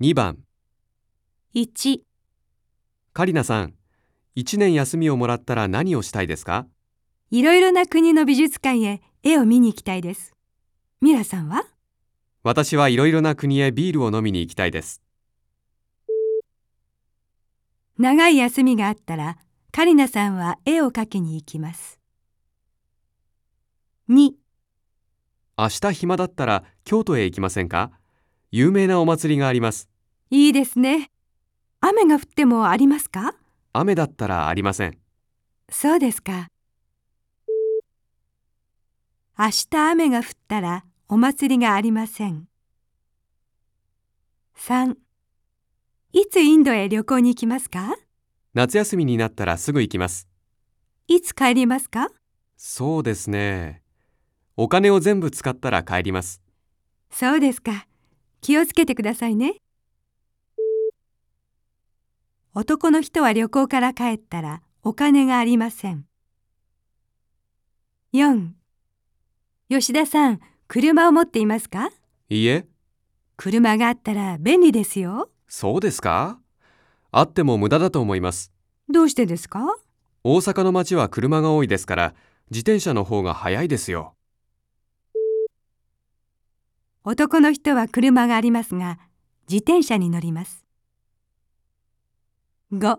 2番。1、カリナさん1年休みをもらったら何をしたいですか？いろいろな国の美術館へ絵を見に行きたいです。ミラさんは？私はいろいろな国へビールを飲みに行きたいです。長い休みがあったら、カリナさんは絵を描きに行きます。2、明日暇だったら京都へ行きませんか？有名なお祭りがありますいいですね。雨が降ってもありますか？雨だったらありませんそうですか。明日雨が降ったらお祭りがありません。3. いつインドへ旅行に行きますか？夏休みになったらすぐ行きますいつ帰りますか？そうですねお金を全部使ったら帰りますそうですか。気をつけてくださいね。男の人は旅行から帰ったらお金がありません。4. 吉田さん、車を持っていますか？いいえ車があったら便利ですよ。そうですか？あっても無駄だと思いますどうしてですか？大阪の街は車が多いですから自転車の方が早いですよ男の人は車がありますが、自転車に乗ります。5.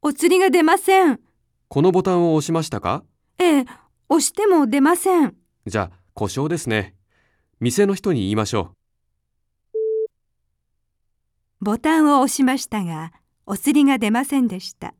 お釣りが出ません。このボタンを押しましたか？ええ、押しても出ません。じゃあ故障ですね店の人に言いましょうボタンを押しましたが、お釣りが出ませんでした。